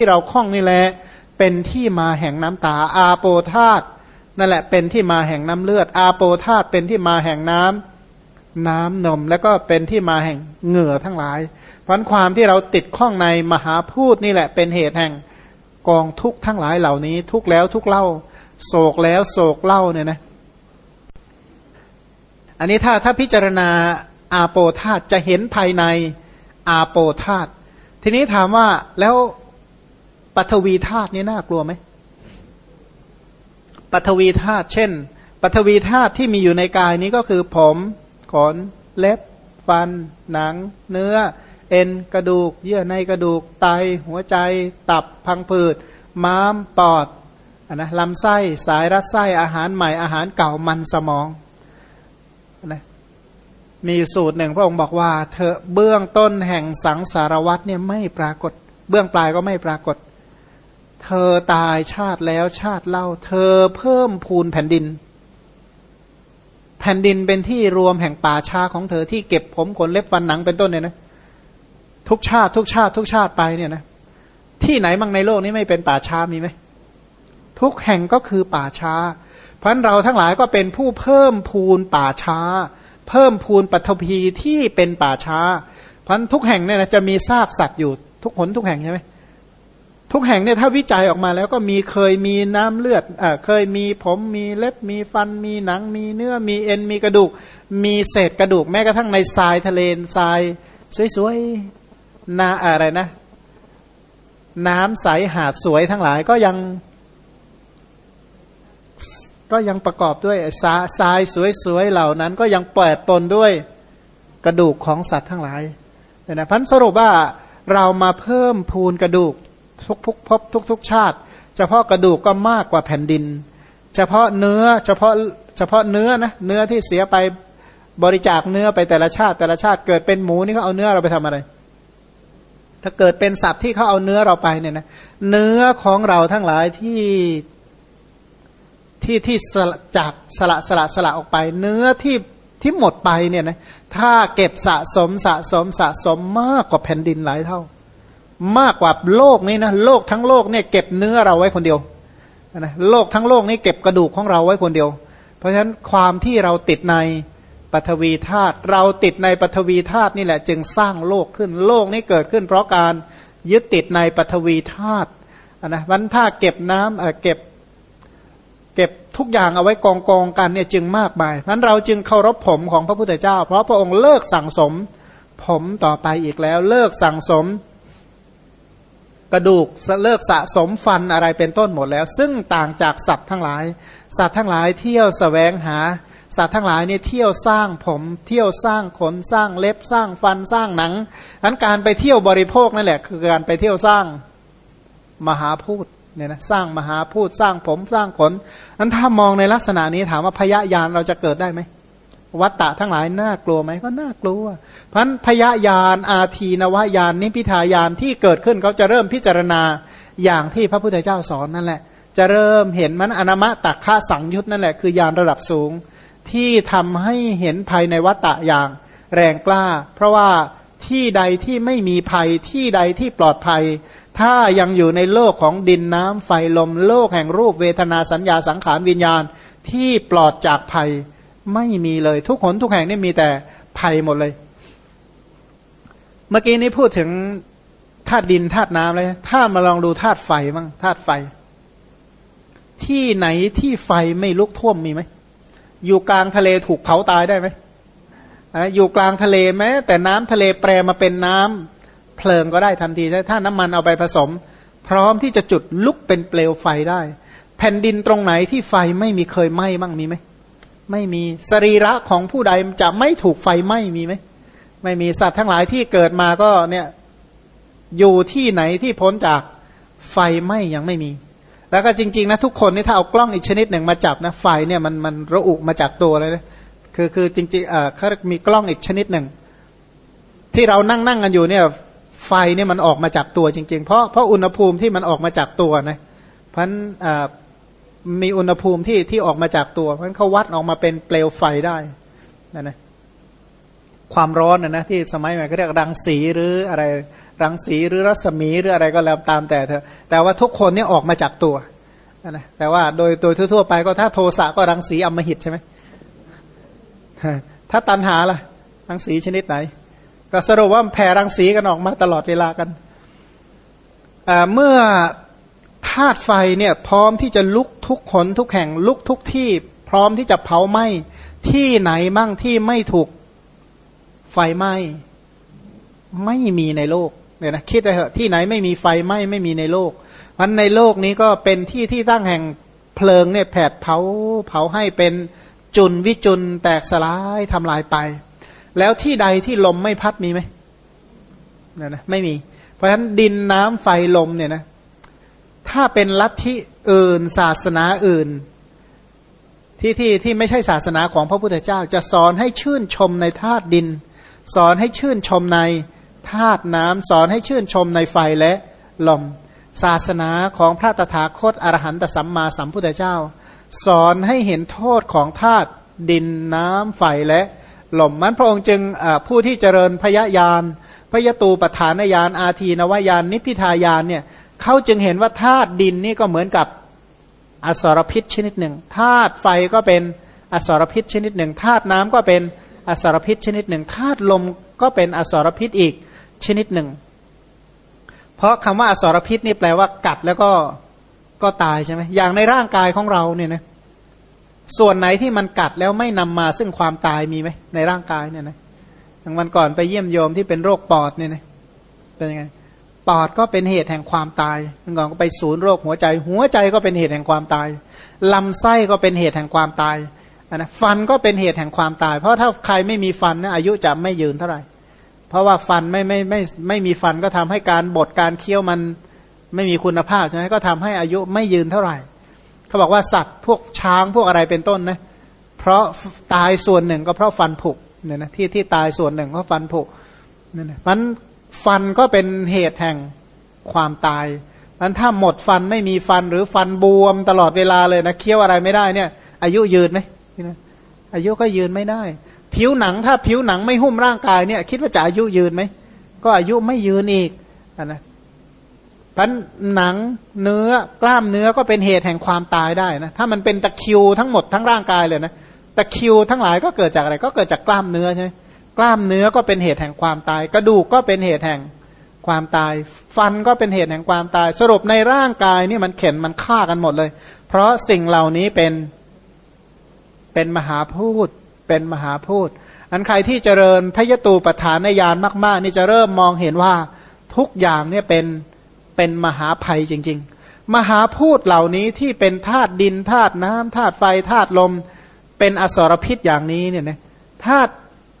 ที่เราคล้องนี่แหละเป็นที่มาแห่งน้ำตา อาโปธาตนั่นแหละเป็นที่มาแห่งน้ำเลือด อาโปธาตเป็นที่มาแห่งน้ำน้ำนม แล้วก็เป็นที่มาแห่งเหงื่อทั้งหลายเพราะความที่เราติดข้องในมหาพูดนี่แหละเป็นเหตุแห่งกองทุกข์ทั้งหลายเหล่านี้ ทุกแล้วทุกเล่า โศกแล้วโศกเล่าเนี่ยนะอันนี้ถ้าถ้าพิจารณาอาโปธาตจะเห็นภายในอาโปธาตทีนี้ถามว่าแล้ว ปัทวีธาตุนี่น่ากลัวไหมปัทวีธาตุเช่นปัทวีธาตุที่มีอยู่ในกายนี้ก็คือผมขนเล็บ ฟัน หนัง เนื้อ เอ็นกระดูก เยื่อในกระดูกไต หัวใจ ตับพังผืด ม้าม ปอดนะลำไส้สายรัดไส้อาหารใหม่อาหารเก่ามันสมองนะมีสูตรหนึ่งพระองค์บอกว่า เธอเบื้องต้นแห่งสังสารวัตเนี่ยไม่ปรากฏ เบื้องปลายก็ไม่ปรากฏ เธอตายชาติแล้วชาติเล่า เธอเพิ่มพูนแผ่นดิน แผ่นดินเป็นที่รวมแห่งป่าชาของเธอที่เก็บผมขนเล็บฟันหนังเป็นต้นเนี่ยนะทุกชาติทุกชาติทุกชาติไปเนี่ยนะที่ไหนมั่งในโลกนี้ไม่เป็นป่าช้ามีไหมทุกแห่งก็คือป่าช้า เพราะเราทั้งหลายก็เป็นผู้เพิ่มพูนป่าช้า เพิ่มพูนปัทภีที่เป็นป่าช้า เพราะทุกแห่งเนี่ยนะจะมีซากสัตว์อยู่ทุกหนทุกแห่งใช่ไหม ทุกแห่งเนี่ยถ้าวิจัยออกมาแล้วก็มีเคยมีน้ำเลือดอ่าเคยมีผมมีเล็บมีฟันมีหนัง มีเนื้อมีเอ็นมีกระดูก มีเศษกระดูกแม้กระทั่งในทรายทะเลทรายสวยๆนาอะไรนะ น้ำใสหาดสวยทั้งหลายก็ยัง ก็ยังประกอบด้วยทรายสวยๆเหล่านั้น ก็ยังเปิดปนด้วยกระดูกของสัตว์ทั้งหลายนะพันสรุปว่าเรามาเพิ่มพูนกระดูก ทุกทุกพบทุกทุกชาติ เฉพาะกระดูกก็มากกว่าแผ่นดิน เฉพาะเนื้อเฉพาะเฉพาะเนื้อนะเนื้อที่เสียไปบริจาคเนื้อไปแต่ละชาติ แต่ละชาติเกิดเป็นหมูนี่เขาเอาเนื้อเราไปทำอะไร ถ้าเกิดเป็นสัตว์ที่เขาเอาเนื้อเราไปเนี่ยนะเนื้อของเราทั้งหลายที่ที่ที่สละจากสละสละสละออกไป เนื้อที่ที่หมดไปเนี่ยนะถ้าเก็บสะสมสะสมสะสมมากกว่าแผ่นดินหลายเท่า มากกว่าโลกนี้นะโลกทั้งโลกเนี่ยเก็บเนื้อเราไว้คนเดียวนะโลกทั้งโลกนี้เก็บกระดูกของเราไว้คนเดียว เพราะฉะนั้นความที่เราติดในปฐวีธาตุเราติดในปฐวีธาตุนี่แหละ จึงสร้างโลกขึ้นโลกนี้เกิดขึ้น เพราะการยึดติดในปฐวีธาตุนะวันถ้าเก็บน้ำเเก็บเก็บทุกอย่างเอาไว้กองกองกันเนี่ยจึงมากมายนั้นเราจึงเคารพผมของพระพุทธเจ้า เพราะพระองค์เลิกสั่งสมผมต่อไปอีกแล้ว เลิกสั่งสม กระดูกเลิกสะสมฟันอะไรเป็นต้นหมดแล้ว ซึ่งต่างจากสัตว์ทั้งหลาย สัตว์ทั้งหลายเที่ยวสแสวงหา สัตว์ทั้งหลายเนี่ยเที่ยวสร้างผม เที่ยวสร้างขนสร้างเล็บสร้างฟันสร้างหนังอันการไปเที่ยวบริโภคนั่นแหละ คือการไปเที่ยวสร้างมหาพูดเนี่ยนะสร้างมหาพูดสร้างผมสร้างขนอันถ้ามองในลักษณะนี้ถามว่าพยายานเราจะเกิดได้ไหม วัตตะทั้งหลายน่ากลัวไหมก็น่ากลัว เพันพยายานอาทีนวายานนิพิทายานที่เกิดขึ้นเขาจะเริ่มพิจารณาอย่างที่พระพุทธเจ้าสอนนั่นแหละ จะเริ่มเห็นมันอนามะตักฆาสังยุตนั่นแหละคือยานระดับสูง ที่ทำให้เห็นภัยในวัตตะอย่างแรงกล้า เพราะว่าที่ใดที่ไม่มีภัยที่ใดที่ปลอดภัย ถ้ายังอยู่ในโลกของดินน้ำไฟลม โลกแห่งรูปเวทนาสัญญาสังขารวิญญาณที่ปลอดจากภัย ไม่มีเลย ทุกหนทุกแห่งนี่มีแต่ภัยหมดเลย เมื่อกี้นี้พูดถึงธาตุดินธาตุน้ำเลยถ้ามาลองดูธาตุไฟบ้างธาตุไฟ ที่ไหนที่ไฟไม่ลุกท่วมมีไหมอยู่กลางทะเลถูกเผาตายได้ไหมอยู่กลางทะเลแม้ แต่น้ำทะเลแปรมาเป็นน้ำเพลิงก็ได้ทันทีถ้าน้ำมันเอาไปผสม พร้อมที่จะจุดลุกเป็นเปลวไฟได้ แผ่นดินตรงไหนที่ไฟไม่มีเคยไหม้บ้างมีไหม ไม่มีสรีระของผู้ใดจะไม่ถูกไฟไหม้มีไหมไม่มีสัตว์ทั้งหลายที่เกิดมาก็เนี่ยอยู่ที่ไหนที่พ้นจากไฟไหม้ยังไม่มี แล้วก็จริง ๆ นะ ทุกคนนี่ถ้าเอากล้องอีกชนิดหนึ่งมาจับนะไฟเนี่ยมันมันระอุมาจากตัวเลยนะคือคือจริงๆเอ่อเขามีกล้องอีกชนิดหนึ่ง ที่เรานั่งนั่งกันอยู่เนี่ย ไฟเนี่ยมันออกมาจากตัวจริง ๆ เพราะเพราะอุณหภูมิที่มันออกมาจากตัวนะเพราะนั้น มีอุณหภูมิที่ที่ออกมาจากตัว เพราะฉะนั้นเขาวัดออกมาเป็นเปลวไฟได้นะนะความร้อนนะนะที่สมัยใหม่ก็เรียกรังสีหรืออะไรรังสีหรือรัศมีหรืออะไรก็แล้วตามแต่เถอะแต่ว่าทุกคนเนี่ยออกมาจากตัวนะแต่ว่าโดยโดยทั่วๆไปก็ถ้าโทสะก็รังสีอมหิตใช่ไหมถ้าตันหาล่ะ รังสีชนิดไหน ก็สรุปว่าแผ่รังสีกันออกมาตลอดเวลากันเมื่อ ธาตุไฟเนี่ยพร้อมที่จะลุกทุกขนทุกแห่งลุกทุกที่ พร้อมที่จะเผาไหม้ที่ไหนมั่งที่ไม่ถูกไฟไหม้ไม่มีในโลกเนี่ยนะคิดไปเถอะที่ไหนไม่มีไฟไหม้ไม่มีในโลกมันในโลกนี้ก็เป็นที่ที่ตั้งแห่งเพลิงเนี่ยแผดเผาเผาให้เป็นจุนวิจุนแตกสลายทำลายไป แล้วที่ใดที่ลมไม่พัดมีไหมเนี่ยนะไม่มี เพราะฉะนั้นดินน้ำไฟลมเนี่ยนะ ถ้าเป็นลัทธิอื่นศาสนาอื่น ที่ที่ที่ไม่ใช่ศาสนาของพระพุทธเจ้า จะสอนให้ชื่นชมในธาตุดิน สอนให้ชื่นชมในธาตุน้ำสอนให้ชื่นชมในไฟและลม ศาสนาของพระตถาคตอรหันตสัมมาสัมพุทธเจ้า สอนให้เห็นโทษของธาตุดินน้ำไฟและลมมันพระองค์จึงผู้ที่เจริญพยายานพยตูปฐานญาณอาทีนวายานนิพพิทายานเนี่ย เขาจึงเห็นว่าธาตุดินนี่ก็เหมือนกับอสรพิษชนิดหนึ่งธาตุไฟก็เป็นอสรพิษชนิดหนึ่งธาตุน้ำก็เป็นอสรพิษชนิดหนึ่งธาตุลมก็เป็นอสรพิษอีกชนิดหนึ่ง เพราะคำว่าอสรพิษนี่แปลว่ากัดแล้วก็ก็ตายใช่ไหมอย่างในร่างกายของเราเนี่ยนะส่วนไหนที่มันกัดแล้วไม่นำมาซึ่งความตายมีไหมในร่างกายเนี่ยนะอย่างวันก่อนไปเยี่ยมโยมที่เป็นโรคปอดเนี่ยนะเป็นยังไง ปอดก็เป็นเหตุแห่งความตายเมื่อก่อนก็ไปศูนย์โรคหัวใจ หัวใจก็เป็นเหตุแห่งความตาย ลำไส้ก็เป็นเหตุแห่งความตายนะฟันก็เป็นเหตุแห่งความตาย เพราะถ้าใครไม่มีฟันนะอายุจะไม่ยืนเท่าไหร่ เพราะว่าฟันไม่ไม่ไม่ไม่มีฟันก็ทำให้การบดการเคี้ยวมันไม่มีคุณภาพใช่ไหมก็ทำให้อายุไม่ยืนเท่าไหร่ เขาบอกว่าสัตว์พวกช้างพวกอะไรเป็นต้นนะเพราะตายส่วนหนึ่งก็เพราะฟันผุเนี่ยนะที่ที่ตายส่วนหนึ่งเพราะฟันผุเนั่นนะมัน ฟันก็เป็นเหตุแห่งความตายมันถ้าหมดฟันไม่มีฟันหรือฟันบวมตลอดเวลาเลยนะเคี้ยวอะไรไม่ได้เนี่ย อายุยืนไหมอายุก็ยืนไม่ได้ ผิวหนังถ้าผิวหนังไม่หุ้มร่างกายเนี่ย คิดว่าจะอายุยืนไหมก็อายุไม่ยืนอีกนะพันหนังเนื้อกล้ามเนื้อก็เป็นเหตุแห่งความตายได้นะถ้ามันเป็นตะคิวทั้งหมดทั้งร่างกายเลยนะตะคิวทั้งหลายก็เกิดจากอะไร ก็เกิดจากกล้ามเนื้อใช่ไหม กล้ามเนื้อก็เป็นเหตุแห่งความตาย กระดูกก็เป็นเหตุแห่งความตาย ฟันก็เป็นเหตุแห่งความตาย สรุปในร่างกายนี่มันเข็นมันฆ่ากันหมดเลย เพราะสิ่งเหล่านี้เป็นเป็นมหาพูดเป็นมหาพูดอันใครที่เจริญพยตูปฐานญาณมากๆ นี่จะเริ่มมองเห็นว่าทุกอย่างเนี่ยเป็นเป็นมหาภัยจริง ๆ มหาพูดเหล่านี้ที่เป็นธาตุดินธาตุน้ำธาตุไฟธาตุลม เป็นอสรพิษอย่างนี้เนี่ยนะธาตุ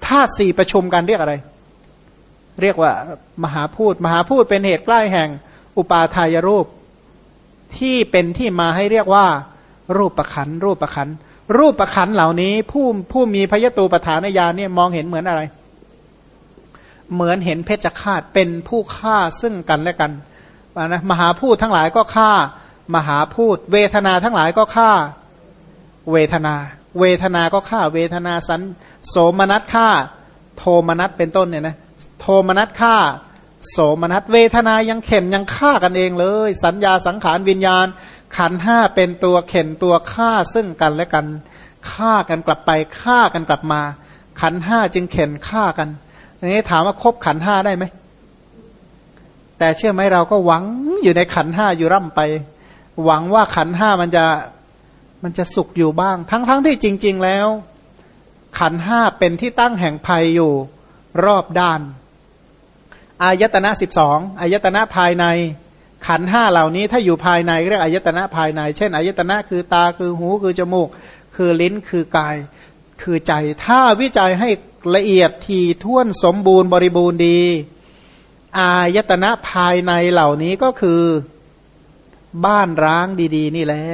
ธาตุสี่ประชุมกันเรียกอะไร เรียกว่ามหาพูดมหาพูดเป็นเหตุใกล้แห่งอุปาทายรูป ที่เป็นที่มาให้เรียกว่า รูปประคันรูปประคันรูปประคันเหล่านี้ ผู้ผู้มีพยตูปฐานญาณเนี่ยมองเห็นเหมือนอะไร เหมือนเห็นเพชฌฆาตเป็นผู้ฆ่าซึ่งกันและกันนะมหาพูดทั้งหลายก็ฆ่ามหาพูด เวทนาทั้งหลายก็ฆ่าเวทนา เวทนาก็ฆ่าเวทนาสันโสมนัสฆ่า โทมนัสเป็นต้นเนี่ยนะโทมนัสฆ่า โสมนัสเวทนายังเข็นยังฆ่ากันเองเลย สัญญาสังขารวิญญาณ ขันห้าเป็นตัวเข็นตัวฆ่าซึ่งกันและกันฆ่ากันกลับไปฆ่ากันกลับมา ขันห้าจึงเข็นฆ่ากันนี้ถามว่าครบขันห้าได้ไหมแต่เชื่อไหมเราก็หวังอยู่ในขันห้าอยู่ร่ำไป หวังว่าขันห้ามันจะ มันจะสุขอยู่บ้าง ทั้งๆทที่จริง ๆแล้ว ขันห้าเป็นที่ตั้งแห่งภัยอยู่รอบด้าน อายตนะสิบสองอายตนะภายใน ขันห้าเหล่านี้ถ้าอยู่ภายในเรียกอายตนะภายใน เช่นอายตนะคือตาคือหูคือจมูก คือลิ้นคือกาย คือใจ ถ้าวิจัยให้ละเอียดทีท่วนสมบูรณ์บริบูรณ์ดี อายตนะภายในเหล่านี้ก็คือ บ้านร้างดี ๆ นี่แหละ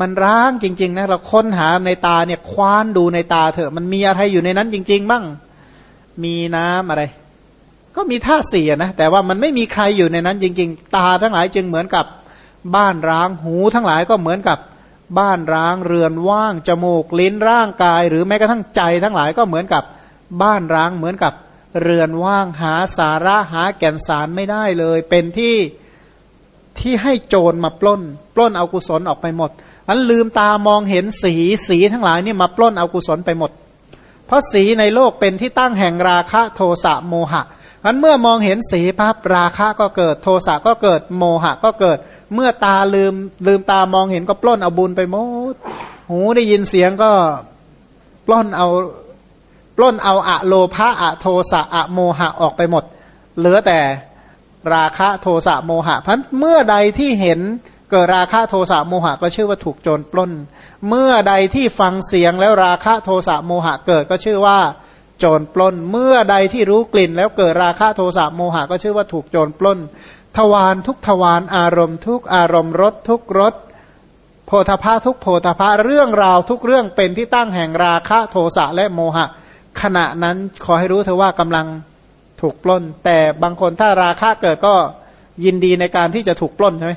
มันร้างจริง ๆ นะ เราค้นหาในตาเนี่ยคว้านดูในตาเถอะมันมีอะไรอยู่ในนั้นจริง ๆ บ้าง มีน้ำอะไร ก็มีท่าเสียนะ แต่ว่ามันไม่มีใครอยู่ในนั้นจริง ๆ ตาทั้งหลายจึงเหมือนกับบ้านร้างหูทั้งหลายก็เหมือนกับบ้านร้างเรือนว่างจมูกลิ้นร่างกาย หรือแม้กระทั่งใจทั้งหลายก็เหมือนกับบ้านร้างเหมือนกับเรือนว่างหาสาระหาแก่นสารไม่ได้เลย เป็นที่ที่ให้โจรมาปล้น ปล้นเอากุศลออกไปหมด อันลืมตามองเห็นสีสีทั้งหลายนี่มาปล้นเอากุศลไปหมด เพราะสีในโลกเป็นที่ตั้งแห่งราคะโทสะโมหะอันเมื่อมองเห็นสีปั๊บราคะก็เกิด โทสะก็เกิดโมหะก็เกิด เมื่อตาลืมลืมตามองเห็นก็ปล้นเอาบุญไปหมด หูได้ยินเสียงก็ปล้นเอาปล้นเอาอะโลภะอะโทสะอะโมหะออกไปหมด เหลือแต่ราคะโทสะโมหะพันเมื่อใดที่เห็น เกิดราคะโทสะโมหะก็ชื่อว่าถูกโจรปล้น เมื่อใดที่ฟังเสียงแล้วราคะโทสะโมหะเกิดก็ชื่อว่าโจรปล้น เมื่อใดที่รู้กลิ่นแล้วเกิดราคะโทสะโมหะก็ชื่อว่าถูกโจรปล้น ทวารทุกทวารอารมณ์ทุกอารมณ์รสทุกรสโพธาภาทุกโพธาภาเรื่องราวทุกเรื่องเป็นที่ตั้งแห่งราคะโทสะและโมหะ ขณะนั้นขอให้รู้เธอว่ากำลังถูกปล้น แต่บางคนถ้าราคะเกิดก็ยินดีในการที่จะถูกปล้นใช่ไหม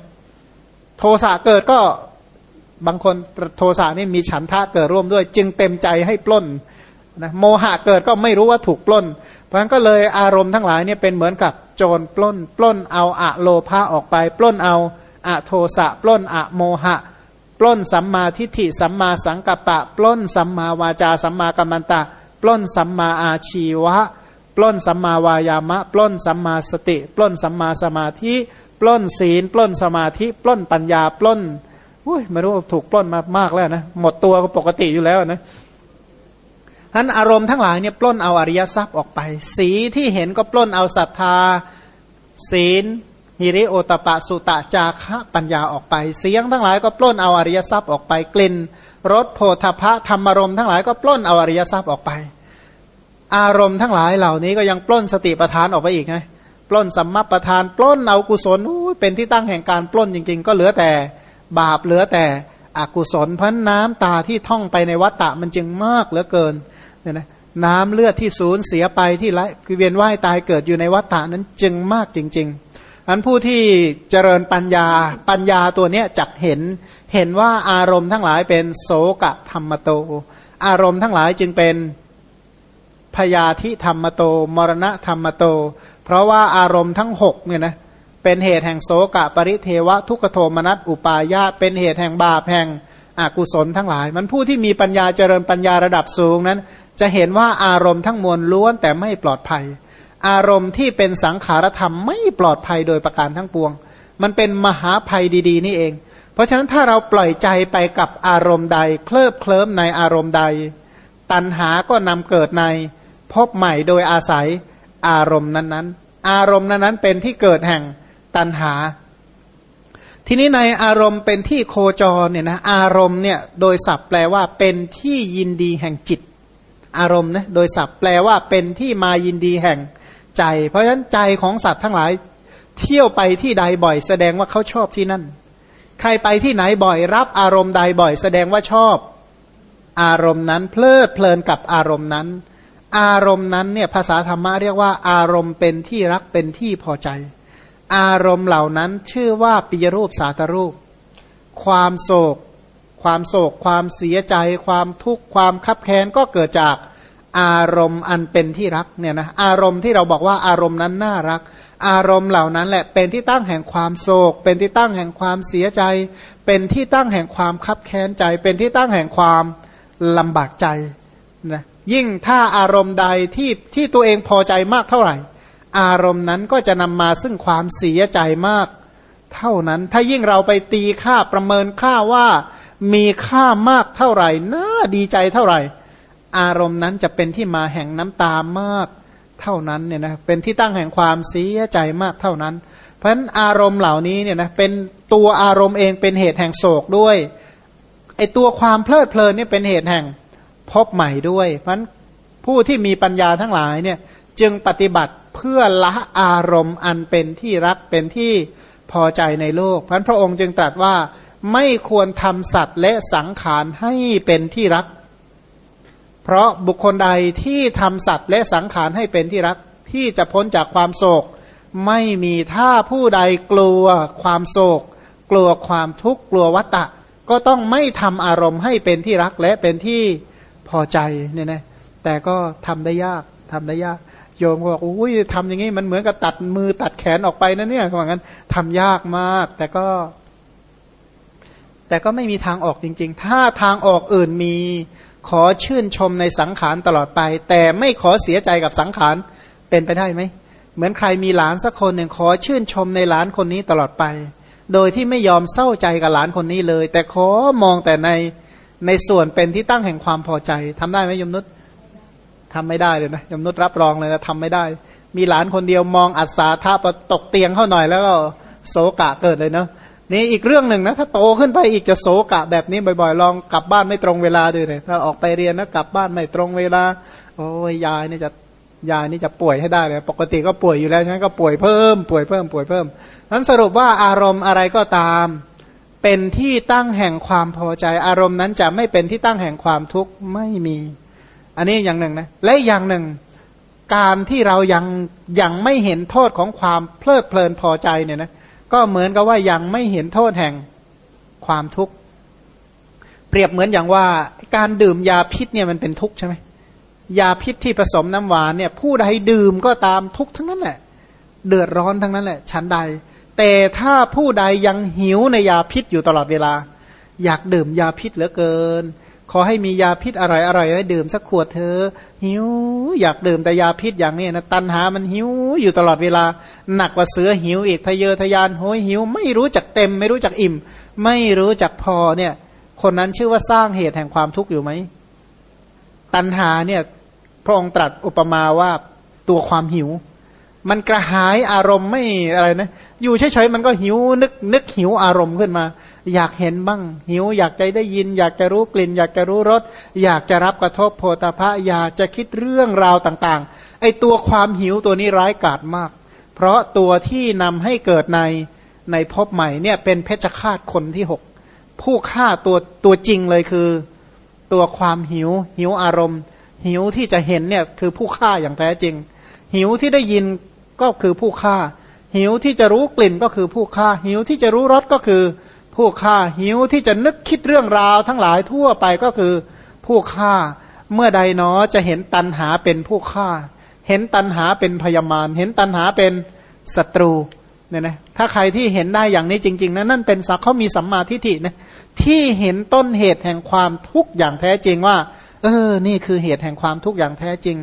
ทสะเกิดก็บางคนโทสะนี่มีฉันทะเกิดร่วมด้วย จึงเต็มใจให้ปล้นนะโมหะเกิดก็ไม่รู้ว่าถูกปล้น เพราะฉะนั้นก็เลยอารมณ์ทั้งหลายเนี่ยเป็นเหมือนกับโจรปล้น ปล้นเอาอะโลภะออกไป ปล้นเอาอะโทสะปล้นอะโมหะ ปล้นสัมมาทิฏฐิสัมมาสังกัปปะ ปล้นสัมมาวาจาสัมมากัมมันตะ ปล้นสัมมาอาชีวะ ปล้นสัมมาวายามะ ปล้นสัมมาสติ ปล้นสัมมาสมาธิ ปล้นศีล ปล้นสมาธิ ปล้นปัญญา ปล้นอุ้ยไม่รู้ถูกปล้นมามากแล้วนะหมดตัวก็ปกติอยู่แล้วนะท่านอารมณ์ทั้งหลายเนี่ยปล้นเอาอริยทรัพย์ออกไป สีที่เห็นก็ปล้นเอาศรัทธา ศีลฮิริโอตปะสุตะจาคะปัญญาออกไป เสียงทั้งหลายก็ปล้นเอาอริยทรัพย์ออกไปกลิ่นรสโพธพะธรรมารมณ์ทั้งหลายก็ปล้นเอาอริยทรัพย์ออกไป อารมณ์ทั้งหลายเหล่านี้ก็ยังปล้นสติประธานออกไปอีกไง ปล้นสัมมาประธาน ปล้นเอากุศลเป็นที่ตั้งแห่งการปล้นจริง ๆ ก็เหลือแต่บาปเหลือแต่อกุศลพันน้ำตาที่ท่องไปในวัฏฏะมันจึงมากเหลือเกินเนี่ยนะน้ำเลือดที่สูญเสียไปที่ไรคือเวียนว่ายตายเกิดอยู่ในวัฏฏานั้นจึงมากจริงๆอันผู้ที่เจริญปัญญาปัญญาตัวเนี้ยจักเห็น เห็นว่าอารมณ์ทั้งหลายเป็นโสกะธรรมโต อารมณ์ทั้งหลายจึงเป็นพยาธิธรรมโต มรณะธรรมโต เพราะว่าอารมณ์ทั้งหกเนี่ยนะเป็นเหตุแห่งโสกะปริเทวะทุกโทมนัสอุปายาเป็นเหตุแห่งบาปแห่งอกุศลทั้งหลาย มันผู้ที่มีปัญญาเจริญปัญญาระดับสูงนั้น จะเห็นว่าอารมณ์ทั้งมวลล้วนแต่ไม่ปลอดภัย อารมณ์ที่เป็นสังขารธรรมไม่ปลอดภัยโดยประการทั้งปวง มันเป็นมหาภัยดีๆ นี่เอง เพราะฉะนั้นถ้าเราปล่อยใจไปกับอารมณ์ใด เคลิบเคลิ้มในอารมณ์ใด ตัณหาก็นำเกิดในพบใหม่โดยอาศัย อารมณ์นั้นๆ อารมณ์นั้นๆเป็นที่เกิดแห่งตัณหา ทีนี้ในอารมณ์เป็นที่โคจรเนี่ยนะอารมณ์เนี่ยโดยศัพท์แปลว่าเป็นที่ยินดีแห่งจิต อารมณ์นะโดยศัพท์แปลว่าเป็นที่มายินดีแห่งใจ เพราะฉะนั้นใจของสัตว์ทั้งหลายเที่ยวไปที่ใดบ่อย แสดงว่าเขาชอบที่นั่น ใครไปที่ไหนบ่อย รับอารมณ์ใดบ่อย แสดงว่าชอบ อารมณ์นั้นเพลิดเพลินกับอารมณ์นั้น อารมณ์นั้นเนี่ยภาษาธรรมะเรียกว่า อารมณ์เป็นที่รักเป็นที่พอใจ อารมณ์เหล่านั้นชื่อว่าปิยรูปสาตรูป ความโศก ความโศก ความเสียใจ ความทุกข์ความคับแค้นก็เกิดจากอารมณ์อันเป็นที่รักเนี่ยนะอารมณ์ที่เราบอกว่าอารมณ์นั้นน่ารัก อารมณ์เหล่านั้นแหละเป็นที่ตั้งแห่งความโศก เป็นที่ตั้งแห่งความเสียใจ เป็นที่ตั้งแห่งความคับแค้นใจ เป็นที่ตั้งแห่งความลำบากใจนะ ยิ่งถ้าอารมณ์ใดที่ที่ตัวเองพอใจมากเท่าไหร่ อารมณ์นั้นก็จะนำมาซึ่งความเสียใจมาก เท่านั้น ถ้ายิ่งเราไปตีค่าประเมินค่าว่า มีค่ามากเท่าไหร่น่าดีใจเท่าไหร่ อารมณ์นั้นจะเป็นที่มาแห่งน้ำตามากเท่านั้นเนี่ยนะเป็นที่ตั้งแห่งความเสียใจมากเท่านั้น เพราะฉะนั้นอารมณ์เหล่านี้เนี่ยนะเป็นตัวอารมณ์เองเป็นเหตุแห่งโศกด้วยไอตัวความเพลิดเพลินนี่เป็นเหตุแห่ง พบใหม่ด้วย เพราะฉะนั้นผู้ที่มีปัญญาทั้งหลายเนี่ยจึงปฏิบัติเพื่อละอารมณ์อันเป็นที่รักเป็นที่พอใจในโลกเพราะพระองค์จึงตรัสว่าไม่ควรทำสัตว์และสังขารให้เป็นที่รัก เพราะบุคคลใดที่ทำสัตว์และสังขารให้เป็นที่รัก ที่จะพ้นจากความโศก ไม่มีถ้าผู้ใดกลัวความโศก กลัวความทุกข์กลัววัตตะ ก็ต้องไม่ทำอารมณ์ให้เป็นที่รักและเป็นที่ พอใจเนี่ยนะแต่ก็ทำได้ยากทำได้ยาก โยมก็บอกอุ้ยทำอย่างนี้มันเหมือนกับตัดมือตัดแขนออกไปนะเนี่ยเขาบอกงั้นทำยากมาก แต่ก็ แต่ก็ไม่มีทางออกจริง ๆ ถ้าทางออกอื่นมีขอชื่นชมในสังขารตลอดไป แต่ไม่ขอเสียใจกับสังขารเป็นไปได้ไหมเหมือนใครมีหลานสักคนหนึ่งขอชื่นชมในหลานคนนี้ตลอดไป โดยที่ไม่ยอมเศร้าใจกับหลานคนนี้เลย แต่ขอมองแต่ใน ในส่วนเป็นที่ตั้งแห่งความพอใจทำได้ไหมยมนุษย์ทำไม่ได้เลยนะยมนุษย์รับรองเลยนะทำไม่ได้ มีหลานคนเดียวมองอัศาธาตกเตียงเข้าหน่อยแล้วก็โศกะเกิดเลยเนาะนี่อีกเรื่องหนึ่งนะถ้าโตขึ้นไปอีกจะโศกะแบบนี้บ่อยๆ ลองกลับบ้านไม่ตรงเวลาดูเลยถ้าออกไปเรียนนะกลับบ้านไม่ตรงเวลา โอ้ยยายนี่จะยายนี่จะป่วยให้ได้เลย ปกติก็ป่วยอยู่แล้วฉะนั้นก็ป่วยเพิ่ม ป่วยเพิ่มป่วยเพิ่มนั้นสรุปว่าอารมณ์อะไรก็ตาม เป็นที่ตั้งแห่งความพอใจ อารมณ์นั้นจะไม่เป็นที่ตั้งแห่งความทุกข์ไม่มี อันนี้อย่างหนึ่งนะและอย่างหนึ่ง การที่เรายังยังไม่เห็นโทษของความเพลิดเพลินพอใจเนี่ยนะก็เหมือนกับว่ายังไม่เห็นโทษแห่งความทุกข์เปรียบเหมือนอย่างว่าการดื่มยาพิษเนี่ยมันเป็นทุกข์ใช่ไหมยาพิษที่ผสมน้ำหวานเนี่ย ผู้ใดดื่มก็ตามทุกข์ทั้งนั้นแหละ เดือดร้อนทั้งนั้นแหละชั้นใด แต่ถ้าผู้ใดยังหิวในยาพิษอยู่ตลอดเวลา อยากดื่มยาพิษเหลือเกิน ขอให้มียาพิษอร่อยอร่อยให้ดื่มสักขวดเธอ หิวอยากดื่มแต่ยาพิษอย่างนี้นะตันหามันหิวอยู่ตลอดเวลา หนักกว่าเสือหิวอีกทะเยอทะยานโหยหิว ไม่รู้จักเต็ม ไม่รู้จักอิ่ม ไม่รู้จักพอเนี่ย คนนั้นชื่อว่าสร้างเหตุแห่งความทุกข์อยู่ไหมตันหาเนี่ยพระองค์ตรัสอุปมาว่าตัวความหิว มันกระหายอารมณ์ไม่อะไรนะ อยู่เฉยๆมันก็หิวนึกนึกหิวอารมณ์ขึ้นมา อยากเห็นบ้าง หิวอยากใจได้ยิน อยากจะรู้กลิ่น อยากจะรู้รสอยากจะรับกระทบโพธาภะอยากจะคิดเรื่องราวต่างๆ ไอตัวความหิวตัวนี้ร้ายกาจมาก เพราะตัวที่นำให้เกิดในในภพใหม่เนี่ยเป็นเพชฌฆาตคนที่หกผู้ฆ่าตัวตัวจริงเลยคือ ตัวความหิว หิวอารมณ์ หิวที่จะเห็นเนี่ยคือผู้ฆ่าอย่างแท้จริงหิวที่ได้ยิน ก็คือผู้ฆ่า หิวที่จะรู้กลิ่นก็คือผู้ฆ่า หิวที่จะรู้รสก็คือผู้ฆ่า หิวที่จะนึกคิดเรื่องราวทั้งหลายทั่วไปก็คือผู้ฆ่า เมื่อใดเนอจะเห็นตันหาเป็นผู้ฆ่า เห็นตันหาเป็นพยามารเห็นตันหาเป็นศัตรูเนี่ยนะถ้าใครที่เห็นได้อย่างนี้จริงๆนะนั่นเป็นสักเขามีสัมมาทิฏฐินะที่เห็นต้นเหตุแห่งความทุกข์อย่างแท้จริงว่า เออ นี่คือเหตุแห่งความทุกข์อย่างแท้จริง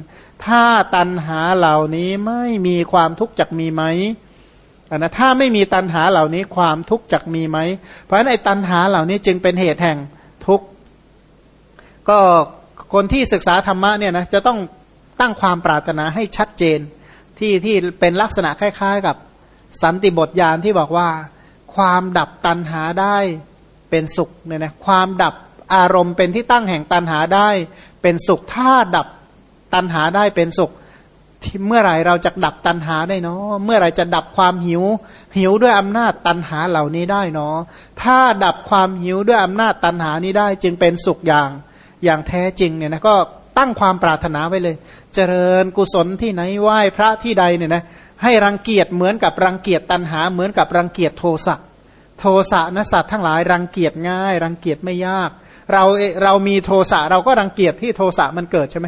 ถ้าตันหาเหล่านี้ไม่มีความทุกข์จักมีไหมนะถ้าไม่มีตันหาเหล่านี้ความทุกข์จักมีไหม เพราะฉะนั้นไอ้ตันหาเหล่านี้จึงเป็นเหตุแห่งทุกข์ก็คนที่ศึกษาธรรมะเนี่ยนะจะต้องตั้งความปรารถนาให้ชัดเจน ที่ที่เป็นลักษณะคล้าย ๆ กับสันติบทยานที่บอกว่า ความดับตันหาได้เป็นสุขเนี่ยนะความดับอารมณ์เป็นที่ตั้งแห่งตันหาได้ เป็นสุขถ้าดับ ตันหาได้เป็นสุขเมื่อไหร่เราจะดับตันหาได้เนาะเมื่อไหร่จะดับความหิว หิวด้วยอำนาจตันหาเหล่านี้ได้เนาะถ้าดับความหิวด้วยอำนาจตันหานี้ได้จึงเป็นสุขอย่างอย่างแท้จริงเนี่ยนะก็ตั้งความปรารถนาไว้เลย เจริญกุศลที่ไหนไหว้พระที่ใดเนี่ยนะให้รังเกียจเหมือนกับรังเกียจตันหาเหมือนกับรังเกียจโทสะโทสะนสัตว์ทั้งหลายรังเกียจง่าย รังเกียจไม่ยาก เราเรามีโทสะเราก็รังเกียจที่โทสะมันเกิดใช่ไหม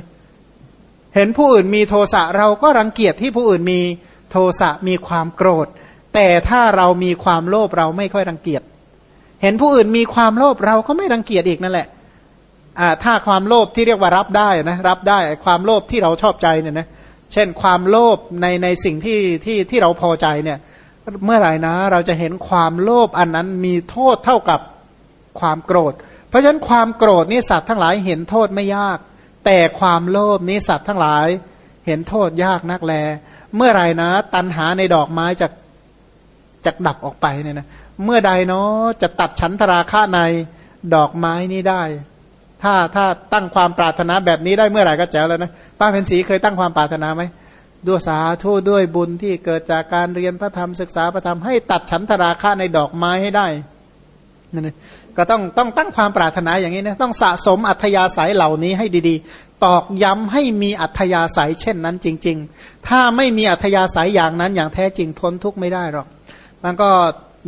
เห็นผู้อื่นมีโทสะเราก็รังเกียจที่ผู้อื่นมีโทสะมีความโกรธ แต่ถ้าเรามีความโลภเราไม่ค่อยรังเกียจ เห็นผู้อื่นมีความโลภเราก็ไม่รังเกียจอีกนั่นแหละอ่าถ้าความโลภที่เรียกว่ารับได้นะรับได้ความโลภที่เราชอบใจเนี่ยนะเช่นความโลภในในสิ่งที่ที่ที่เราพอใจเนี่ย เมื่อไหร่นะเราจะเห็นความโลภอันนั้นมีโทษเท่ากับความโกรธ เพราะฉะนั้นความโกรธนี่สัตว์ทั้งหลายเห็นโทษไม่ยาก แต่ความโลภนี้สัตว์ทั้งหลาย เห็นโทษยากนักแล เมื่อไรนะ ตันหาในดอกไม้จะจะดับออกไปเนี่ยนะเมื่อใดเนาะจะตัดฉันทราคะในดอกไม้นี้ได้ ถ้าถ้าตั้งความปรารถนาแบบนี้ได้เมื่อไหร่ก็แจ๋วแล้วนะป้าเพนสีเคยตั้งความปรารถนาไหมด้วยสาธุด้วยบุญที่เกิดจากการเรียนพระธรรมศึกษาพระธรรมให้ตัดฉันทราคะในดอกไม้ให้ได้ นั่นก็ต้องต้องตั้งความปรารถนาอย่างนี้นะต้องสะสมอัธยาศัยเหล่านี้ให้ดีๆ ตอกย้ำให้มีอัธยาศัยเช่นนั้นจริง ๆ ถ้าไม่มีอัธยาศัยอย่างนั้นอย่างแท้จริงพ้นทุกข์ไม่ได้หรอก มันก็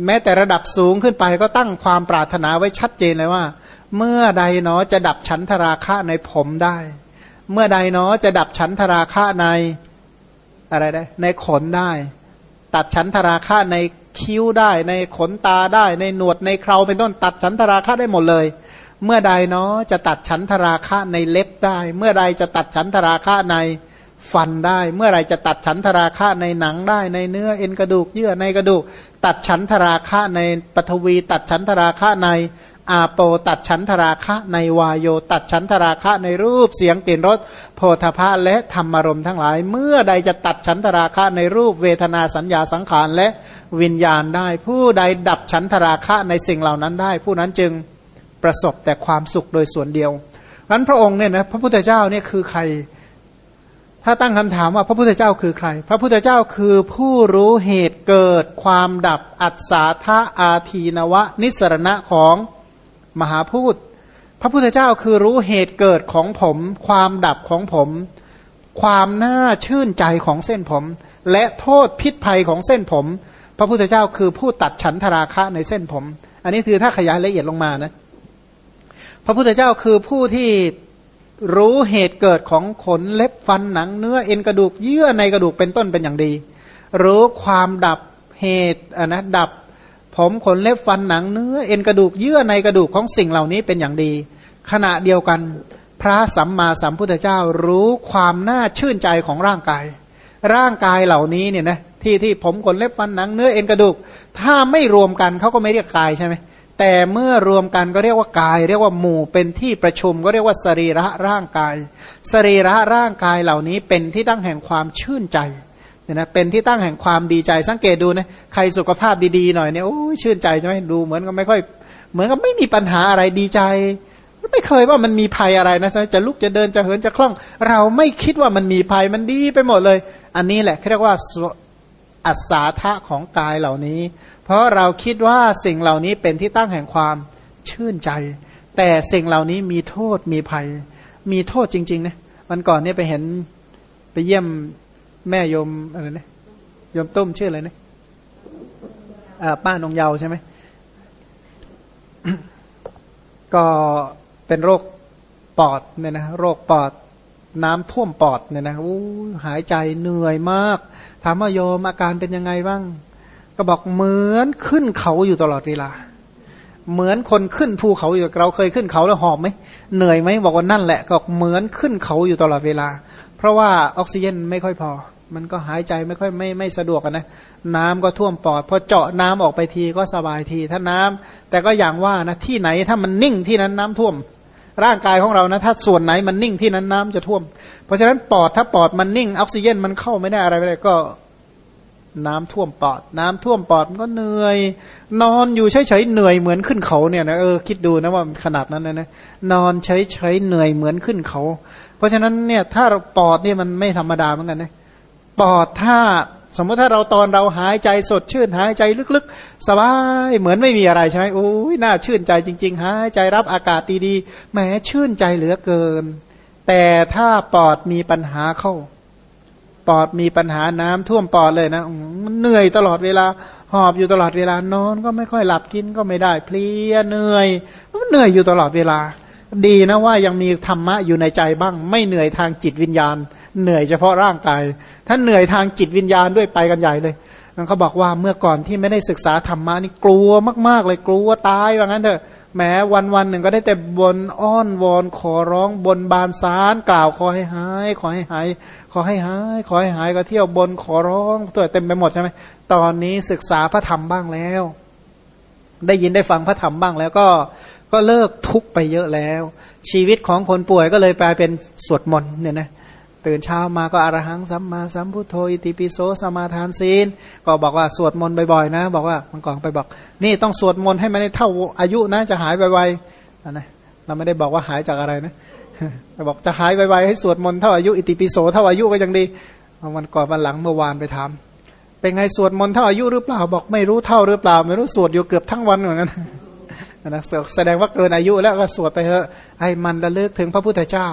แม้แต่ระดับสูงขึ้นไปก็ตั้งความปรารถนาไว้ชัดเจนเลยว่า เมื่อใดเนาะจะดับฉันทราคะในผมได้ เมื่อใดเนาะจะดับฉันทราคะในอะไรได้ ในขนได้ ตัดฉันทราคะใน คิ้วได้ในขนตาได้ในหนวดในเคราเป็นต้นตัดฉันทราคะได้หมดเลย เมื่อใดเนาะจะตัดฉันทราคะในเล็บได้ เมื่อใดจะตัดฉันทราคะในฟันได้ เมื่อไรจะตัดฉันทราคะในหนังได้ ในเนื้อเอ็นกระดูกเยื่อในกระดูก ตัดฉันทราคะในปฐวี ตัดฉันทราคะใน อาโปตัดฉันทราคะในวายโยตัดฉันทราคะในรูปเสียงกลิ่นรสโพธพะและธรรมารมทั้งหลาย เมื่อใดจะตัดฉันทราคะในรูปเวทนาสัญญาสังขารและวิญญาณได้ ผู้ใดดับฉันทราคะในสิ่งเหล่านั้นได้ ผู้นั้นจึงประสบแต่ความสุขโดยส่วนเดียวนั้นพระองค์เนี่ยนะพระพุทธเจ้าเนี่ยคือใคร ถ้าตั้งคำถามว่าพระพุทธเจ้าคือใคร พระพุทธเจ้าคือผู้รู้เหตุเกิดความดับอัศาธาอาทีนวะ นิสรณะของ มหาพูดพระพุทธเจ้าคือรู้เหตุเกิดของผม ความดับของผม ความน่าชื่นใจของเส้นผม และโทษพิษภัยของเส้นผม พระพุทธเจ้าคือผู้ตัดฉันทราคะในเส้นผม อันนี้คือถ้าขยายละเอียดลงมานะพระพุทธเจ้าคือผู้ที่รู้เหตุเกิดของขนเล็บฟันหนังเนื้อเอ็นกระดูกเยื่อในกระดูกเป็นต้นเป็นอย่างดี รู้ความดับเหตุอะนะดับ ผมขนเล็บฟันหนังเนื้อเอ็นกระดูกเยื่อในกระดูกของสิ่งเหล่านี้เป็นอย่างดี ขณะเดียวกัน พระสัมมาสัมพุทธเจ้ารู้ความน่าชื่นใจของร่างกาย ร่างกายเหล่านี้เนี่ยนะที่ที่ผมขนเล็บฟันหนังเนื้อเอ็นกระดูก ถ้าไม่รวมกันเขาก็ไม่เรียกกายใช่ไหมแต่เมื่อรวมกันก็เรียกว่ากาย เรียกว่าหมู่เป็นที่ประชุมก็เรียกว่าสรีระร่างกาย สรีระร่างกายเหล่านี้เป็นที่ตั้งแห่งความชื่นใจ เนี่ยนะเป็นที่ตั้งแห่งความดีใจสังเกตดูนะใครสุขภาพดีๆหน่อยเนี่ยโอ้ชื่นใจใช่ไหมดูเหมือนกับไม่ค่อย เหมือนกับไม่มีปัญหาอะไรดีใจ ไม่เคยว่ามันมีภัยอะไรนะจะลุกจะเดินจะเหินจะคล่อง เราไม่คิดว่ามันมีภัยมันดีไปหมดเลย อันนี้แหละเรียกว่าอัศาทะของกายเหล่านี้ เพราะเราคิดว่าสิ่งเหล่านี้เป็นที่ตั้งแห่งความชื่นใจ แต่สิ่งเหล่านี้มีโทษมีภัย มีโทษจริงๆนะวันก่อนเนี่ยไปเห็นไปเยี่ยม แม่ยมอะไรนะยมตุ้มชื่ออะไรนะป้านงเยาใช่ไหมก็เป็นโรคปอดเนี่ยนะโรคปอดน้ำท่วมปอดเนี่ยนะอู้หายใจเหนื่อยมาก ถามว่าโยมอาการเป็นยังไงบ้าง ก็บอกเหมือนขึ้นเขาอยู่ตลอดเวลา เหมือนคนขึ้นภูเขาอยู่เราเคยขึ้นเขาแล้วหอบไหมเหนื่อยไหมบอกว่านั่นแหละก็เหมือนขึ้นเขาอยู่ตลอดเวลา เพราะว่าออกซิเจนไม่ค่อยพอ มันก็หายใจไม่ค่อยไม่ไม่สะดวกนะ น้ำก็ท่วมปอดพอเจาะน้ำออกไปทีก็สบายทีถ้าน้ำแต่ก็อย่างว่านะที่ไหนถ้ามันนิ่งที่นั้นน้ำท่วม ร่างกายของเรานะถ้าส่วนไหนมันนิ่งที่นั้นน้ำจะท่วม เพราะฉะนั้นปอดถ้าปอดมันนิ่งออกซิเจนมันเข้าไม่ได้อะไรไม่ได้ก็ น้ำท่วมปอด น้ำท่วมปอดมันก็เหนื่อย นอนอยู่เฉยๆเหนื่อยเหมือนขึ้นเขาเนี่ยนะเออคิดดูนะว่าขนาดนั้นนะนะนอนเฉยๆเหนื่อยเหมือนขึ้นเขา เพราะฉะนั้นเนี่ยถ้าปอดเนี่ยมันไม่ธรรมดาเหมือนกันนะ ปอดถ้าสมมติถ้าเราตอนเราหายใจสดชื่นหายใจลึกๆ สบายเหมือนไม่มีอะไรใช่ไหมโอ้ยน่าชื่นใจจริง ๆ หายใจรับอากาศดีๆแหมชื่นใจเหลือเกิน แต่ถ้าปอดมีปัญหาเข้า ปอดมีปัญหาน้ำท่วมปอดเลยนะมันเหนื่อยตลอดเวลาหอบอยู่ตลอดเวลานอนก็ไม่ค่อยหลับกินก็ไม่ได้เพลียเหนื่อยมันเหนื่อยอยู่ตลอดเวลา ดีนะว่ายังมีธรรมะอยู่ในใจบ้าง ไม่เหนื่อยทางจิตวิญญาณ เหนื่อยเฉพาะร่างกาย ถ้าเหนื่อยทางจิตวิญญาณด้วยไปกันใหญ่เลยมันเขาบอกว่าเมื่อก่อนที่ไม่ได้ศึกษาธรรมะนี่กลัวมาก ๆ เลยกลัวตายว่างั้นเถอะแม้วันวันหนึ่งก็ได้แต่บนอ้อนวอนขอร้องบนบานสารกล่าวขอให้หาย ขอให้หายขอให้หายขอให้หายก็เที่ยวบนขอร้องตัวเต็มไปหมดใช่ไหมตอนนี้ศึกษาพระธรรมบ้างแล้ว ได้ยินได้ฟังพระธรรมบ้างแล้วก็ก็เลิกทุกไปเยอะแล้ว ชีวิตของคนป่วยก็เลยกลายเป็นสวดมนต์เนี่ยนะ ตื่นเช้ามาก็อรหังสัมมาสัมพุทโธอิติปิโสสมาทานศีล ก็บอกว่าสวดมนต์บ่อยๆนะ บอกว่ามันก่อนไปบอก นี่ต้องสวดมนต์ให้มันได้เท่าอายุนะจะหายไวๆนะเราไม่ได้บอกว่าหายจากอะไรนะบอกจะหายไวๆให้สวดมนต์เท่าอายุอิติปิโสเท่าอายุก็ยังดีวันก่อนวันหลังเมื่อวานไปทำเป็นไงสวดมนต์เท่าอายุหรือเปล่าบอกไม่รู้เท่าหรือเปล่า ไม่รู้สวดอยู่เกือบทั้งวันเหมือนกันนะแสดงว่าเกินอายุแล้วก็สวดไปเถอะให้มันระลึกถึงพระพุทธเจ้า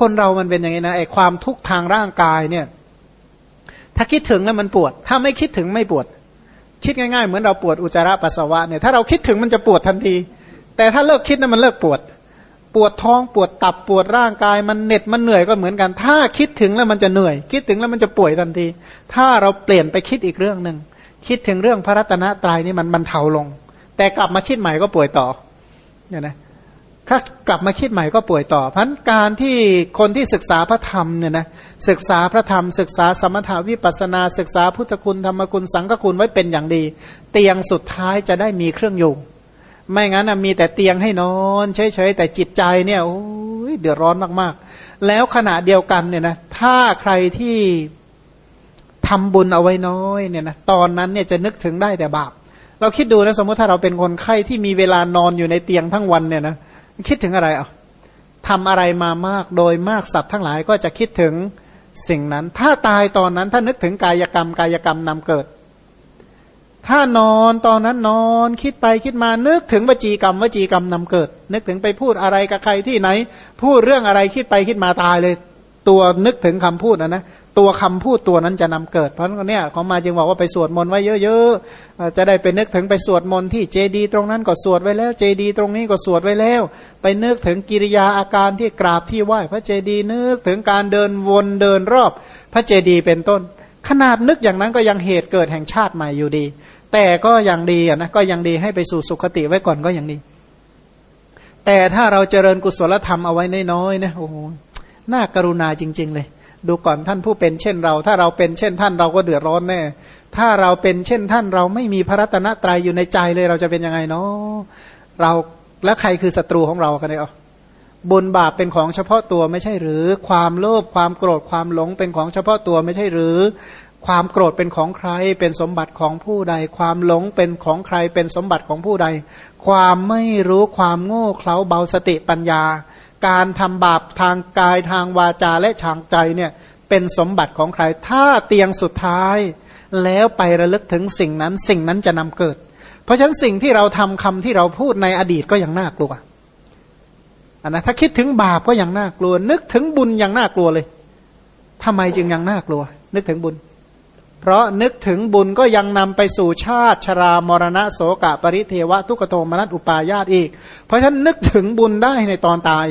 คนเรามันเป็นอย่างนี้นะไอ้ความทุกข์ทางร่างกายเนี่ย ถ้าคิดถึงแล้วมันปวด ถ้าไม่คิดถึงไม่ปวด คิดง่ายๆ เหมือนเราปวดอุจจาระปัสสาวะเนี่ยถ้าเราคิดถึงมันจะปวดทันที แต่ถ้าเลิกคิดนะมันเลิกปวดปปวดท้องปวดตับปวดร่างกาย มันเหน็ดมันเหนื่อยก็เหมือนกัน ถ้าคิดถึงแล้วมันจะเหนื่อย คิดถึงแล้วมันจะป่วยทันที ถ้าเราเปลี่ยนไปคิดอีกเรื่องหนึ่งคิดถึงเรื่องพระรัตนตรัยนี่มันมันเทาลง แต่กลับมาคิดใหม่ก็ป่วยต่อเนี่ยนะ ถ้ากลับมาคิดใหม่ก็ป่วยต่อพันการที่คนที่ศึกษาพระธรรมเนี่ยนะศึกษาพระธรรม ศึกษาสมถาวิปัสนา ศึกษาพุทธคุณธรรมคุณสังฆคุณไว้เป็นอย่างดี เตียงสุดท้ายจะได้มีเครื่องอยู่ ไม่งั้นมีแต่เตียงให้นอนเฉยๆแต่จิตใจเนี่ยโอ้ยเดือดร้อนมากๆ แล้วขณะเดียวกันเนี่ยนะถ้าใครที่ทำบุญเอาไว้น้อยเนี่ยนะตอนนั้นเนี่ยจะนึกถึงได้แต่บาปเราคิดดูนะสมมติถ้าเราเป็นคนไข้ที่มีเวลานอนอยู่ในเตียงทั้งวันเนี่ยนะ คิดถึงอะไรอะทำอะไรมามากโดยมากสัตว์ทั้งหลายก็จะคิดถึงสิ่งนั้น ถ้าตายตอนนั้นถ้านึกถึงกายกรรมกายกรรมนำเกิด ถ้านอนตอนนั้นนอนคิดไปคิดมานึกถึงวจีกรรมวจีกรรมนำเกิด นึกถึงไปพูดอะไรกับใครที่ไหน พูดเรื่องอะไรคิดไปคิดมาตายเลย ตัวนึกถึงคำพูดนะนะ ตัวคำพูดตัวนั้นจะนำเกิด เพราะเนี่ยเขามาจึงบอกว่าไปสวดมนต์ไว้เยอะๆจะได้ไปนึกถึงไปสวดมนต์ที่เจดีตรงนั้นก็สวดไว้แล้ว เจดีตรงนี้ก็สวดไว้แล้ว ไปนึกถึงกิริยาอาการที่กราบที่ไหว้พระเจดีนึกถึงการเดินวนเดินรอบ พระเจดีเป็นต้น ขนาดนึกอย่างนั้นก็ยังเหตุเกิดแห่งชาติใหม่อยู่ดี แต่ก็ยังดีนะก็ยังดีให้ไปสู่สุคติไว้ก่อนก็ยังดี แต่ถ้าเราเจริญกุศลธรรมเอาไว้น้อยๆนะโอ้โหน่ากรุณาจริง ๆ เลย ดูก่อนท่านผู้เป็นเช่นเรา ถ้าเราเป็นเช่นท่านเราก็เดือดร้อนแน่ ถ้าเราเป็นเช่นท่านเราไม่มีพระรัตนตรัยอยู่ในใจเลยเราจะเป็นยังไงเนาะเราแล้วใครคือศัตรูของเรากันเนี่ยบุญบาปเป็นของเฉพาะตัวไม่ใช่หรือ ความโลภความโกรธความหลงเป็นของเฉพาะตัวไม่ใช่หรือ ความโกรธเป็นของใคร เป็นสมบัติของผู้ใด ความหลงเป็นของใครเป็นสมบัติของผู้ใด ความไม่รู้ความโง่เขลาเบาสติปัญญา การทำบาปทางกายทางวาจาและทางใจเนี่ยเป็นสมบัติของใคร ถ้าเตียงสุดท้าย แล้วไประลึกถึงสิ่งนั้น สิ่งนั้นจะนำเกิด เพราะฉะนั้นสิ่งที่เราทำคำที่เราพูดในอดีตก็ยังน่ากลัวอันนะถ้าคิดถึงบาปก็ยังน่ากลัว นึกถึงบุญยังน่ากลัวเลยทำไมจึงยังน่ากลัว นึกถึงบุญ เพราะนึกถึงบุญก็ยังนำไปสู่ชาติชรามรณะโสกะปริเทวะทุกโทมนัสอุปายาตอีก เพราะฉะนั้นนึกถึงบุญได้ในตอนตาย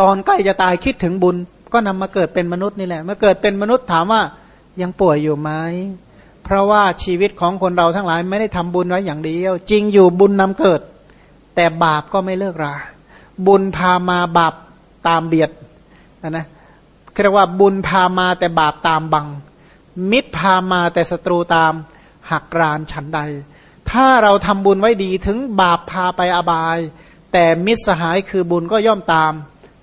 ตอนใกล้จะตายคิดถึงบุญ ก็นำมาเกิดเป็นมนุษย์นี่แหละเมื่อเกิดเป็นมนุษย์ถามว่ายังป่วยอยู่ไหมเพราะว่าชีวิตของคนเราทั้งหลายไม่ได้ทำบุญไว้อย่างเดียว จริงอยู่บุญนำเกิด แต่บาปก็ไม่เลิกรา บุญพามาบาปตามเบียดนะเรียกว่าบุญพามาแต่บาปตามบัง มิตรพามาแต่ศัตรูตามหักรานฉันใด ถ้าเราทำบุญไว้ดีถึงบาปพาไปอบาย แต่มิตรสหายคือบุญก็ย่อมตาม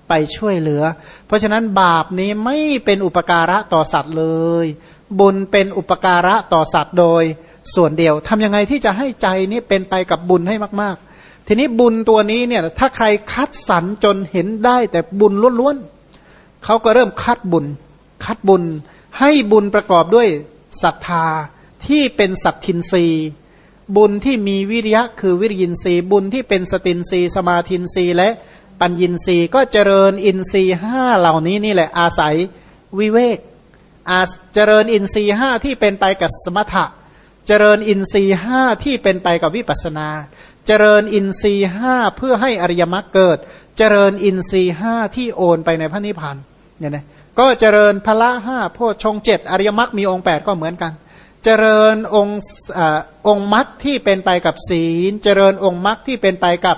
ไปช่วยเหลือ เพราะฉะนั้นบาปนี้ไม่เป็นอุปการะต่อสัตว์เลย บุญเป็นอุปการะต่อสัตว์โดยส่วนเดียวทำยังไงที่จะให้ใจนี้เป็นไปกับบุญให้มาก ๆ ทีนี้บุญตัวนี้เนี่ยถ้าใครคัดสรรจนเห็นได้แต่บุญล้วนๆเขาก็เริ่มคัดบุญ คัดบุญ ให้บุญประกอบด้วยศรัทธาที่เป็นสัตทินรีบุญที่มีวิริยะคือวิริยินทรีย์บุญที่เป็นสตินรีสมาธินรีและปัญญินทรีย์ก็เจริญอินทรีย์ห้าเหล่านี้นี่แหละอาศัยวิเวกอาเจริญอินทรีย์ห้าที่เป็นไปกับสมถะ เจริญอินทรีย์ห้าที่เป็นไปกับวิปัสนา เจริญอินทรีย์ห้าเพื่อให้อริยมรรคเกิด เจริญอินทรีย์ห้าที่โอนไปในพระนิพพานเนี่ยนะ ก็เจริญพละห้าโพชงเจ็ดอริยมรรคมีองค์แปดก็เหมือนกัน เจริญองค์องค์มรรคที่เป็นไปกับศีล เจริญองค์มรรคที่เป็นไปกับ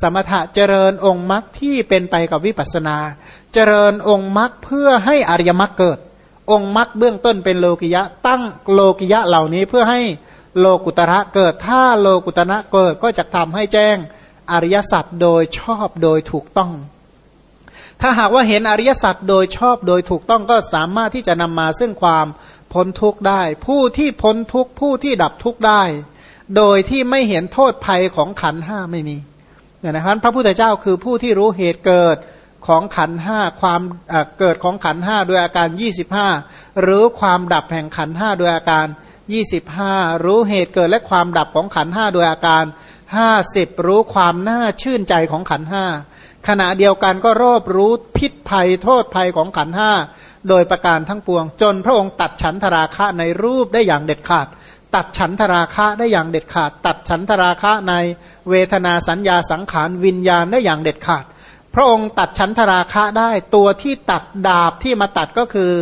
สมถะเจริญองค์มรรคที่เป็นไปกับวิปัสนา เจริญองค์มรรคเพื่อให้อริยมรรคเกิด องค์มรรคเบื้องต้นเป็นโลกิยะตั้งโลกิยะเหล่านี้เพื่อให้โลกุตระเกิดถ้าโลกุตระเกิดก็จะทำให้แจ้งอริยสัจโดยชอบโดยถูกต้อง ถ้าหากว่าเห็นอริยสัจโดยชอบโดยถูกต้องก็สามารถที่จะนำมาซึ่งความพ้นทุกข์ได้ ผู้ที่พ้นทุกข์ผู้ที่ดับทุกข์ได้ โดยที่ไม่เห็นโทษภัยของขันห้าไม่มีเนี่ยนะครับพระพุทธเจ้าคือผู้ที่รู้เหตุเกิดของขันห้าความเกิดของขันห้าโดยอาการ 25 หรือความดับแห่งขันห้าโดยอาการ 25 รู้เหตุเกิดและความดับของขันห้าโดยอาการ 50 รู้ความน่าชื่นใจของขันห้า ขณะเดียวกันก็รอบรู้พิษภัยโทษภัยของขันห้าโดยประการทั้งปวง จนพระองค์ตัดฉันทราคะในรูปได้อย่างเด็ดขาด ตัดฉันทราคะได้อย่างเด็ดขาด ตัดฉันทราคะในเวทนาสัญญาสังขารวิญญาณได้อย่างเด็ดขาด พระองค์ตัดฉันทราคะได้ตัวที่ตัดดาบที่มาตัดก็คือ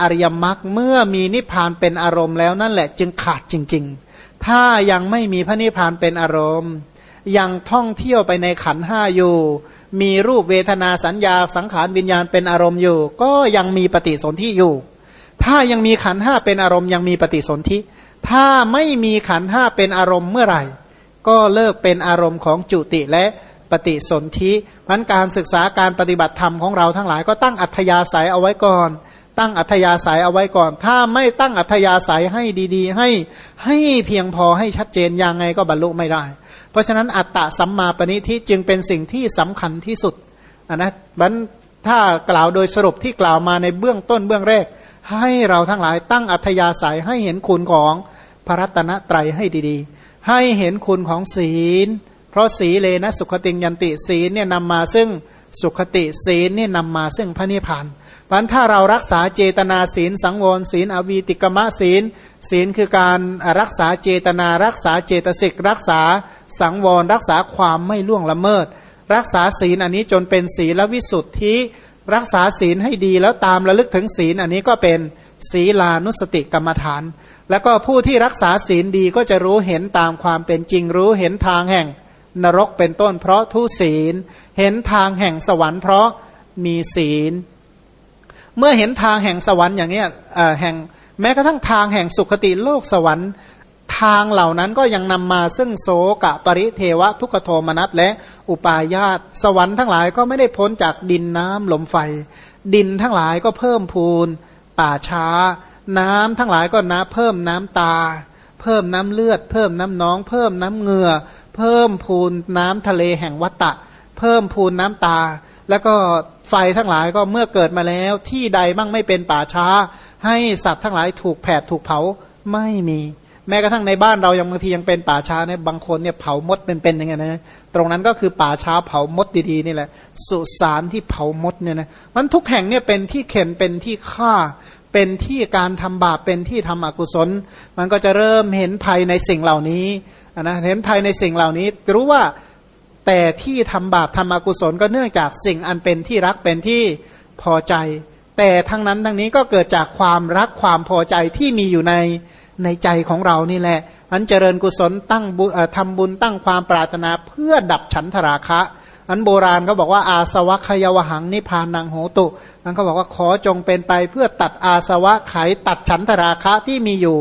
อริยมรรคเมื่อมีนิพพานเป็นอารมณ์แล้วนั่นแหละจึงขาดจริง ๆ ถ้ายังไม่มีพระนิพพานเป็นอารมณ์ ยังท่องเที่ยวไปในขันห้าอยู่ มีรูปเวทนาสัญญาสังขารวิญญาณเป็นอารมณ์อยู่ ก็ยังมีปฏิสนธิอยู่ ถ้ายังมีขันห้าเป็นอารมณ์ยังมีปฏิสนธิถ้าไม่มีขันห้าเป็นอารมณ์เมื่อไหร่ ก็เลิกเป็นอารมณ์ของจุติและปฏิสนธิพันการศึกษาการปฏิบัติธรรมของเราทั้งหลายก็ตั้งอัธยาศัยเอาไว้ก่อน ตั้งอัธยาศัยเอาไว้ก่อน ถ้าไม่ตั้งอัธยาศัยให้ดี ๆ ให้ให้เพียงพอให้ชัดเจนยังไงก็บรรลุไม่ได้ เพราะฉะนั้นอัตตะสัมมาปณิทิจึงเป็นสิ่งที่สำคัญที่สุดนะบันถ้ากล่าวโดยสรุปที่กล่าวมาในเบื้องต้นเบื้องแรก ให้เราทั้งหลายตั้งอัธยาศัยให้เห็นคุณของพระรัตนตรัยให้ดีๆ ให้เห็นคุณของศีล เพราะศีเลนะสุขติยันติศีลเนี่ยนำมาซึ่งสุขติศีลเนี่ยนำมาซึ่งพระนิพพานพันถ้าเรารักษาเจตนาศีล สังวรศีล อวีติกมะศีล ศีลคือการรักษาเจตนารักษาเจตสิกรักษาสังวร รักษาความไม่ล่วงละเมิด รักษาศีลอันนี้จนเป็นศีลวิสุทธิรักษาศีลให้ดีแล้วตามระลึกถึงศีลอันนี้ก็เป็นศีลานุสติกรรมฐาน แล้วก็ผู้ที่รักษาศีลดีก็จะรู้เห็นตามความเป็นจริงรู้เห็นทางแห่งนรกเป็นต้นเพราะทุศีล เห็นทางแห่งสวรรค์เพราะมีศีล เมื่อเห็นทางแห่งสวรรค์อย่างนี้แห่ง แม้กระทั่งทางแห่งสุขติโลกสวรรค์ ทางเหล่านั้นก็ยังนำมาซึ่งโสกะปริเทวะทุกโทมนัสและอุปาญาตสวรรค์ทั้งหลายก็ไม่ได้พ้นจากดินน้ำลมไฟ ดินทั้งหลายก็เพิ่มพูน ป่าช้า น้ำทั้งหลายก็น้ำเพิ่มน้ำตา เพิ่มน้ำเลือด เพิ่มน้ำน้อง เพิ่มน้ำเหงื่อ เพิ่มพูนน้ำทะเลแห่งวัตตะ เพิ่มพูนน้ำตา แล้วก็ไฟทั้งหลายก็เมื่อเกิดมาแล้วที่ใดบ้างไม่เป็นป่าช้า ให้สัตว์ทั้งหลายถูกแผดถูกเผาไม่มี แม้กระทั่งในบ้านเรายังบางทียังเป็นป่าช้าเนี่ยบางคนเนี่ยเผามดเป็นๆอย่างเงี้ยนะตรงนั้นก็คือป่าช้าเผามดดีๆนี่แหละ สุสานที่เผามดเนี่ยนะมันทุกแห่งเนี่ยเป็นที่เข็นเป็นที่ฆ่าเป็นที่การทำบาปเป็นที่ทำอกุศล มันก็จะเริ่มเห็นภัยในสิ่งเหล่านี้นะเห็นภัยในสิ่งเหล่านี้ รู้ว่าแต่ที่ทำบาปทำอกุศลก็เนื่องจากสิ่งอันเป็นที่รักเป็นที่พอใจ แต่ทั้งนั้นทั้งนี้ก็เกิดจากความรักความพอใจที่มีอยู่ในในใจของเรานี่แหละมันเจริญกุศลตั้งทำบุญตั้งความปรารถนาเพื่อดับฉันทราคะ อันโบราณเขาบอกว่าอาสวะขยวหังนิพานนางโหตุนั้นเขาบอกว่าขอจงเป็นไปเพื่อตัดอาสวะไขตัดฉันทราคะที่มีอยู่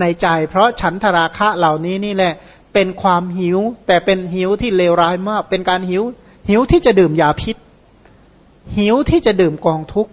ในใจ เพราะฉันทราคะเหล่านี้นี่แหละเป็นความหิว แต่เป็นหิวที่เลวร้ายมาก เป็นการหิว หิวที่จะดื่มยาพิษ หิวที่จะดื่มกองทุกข์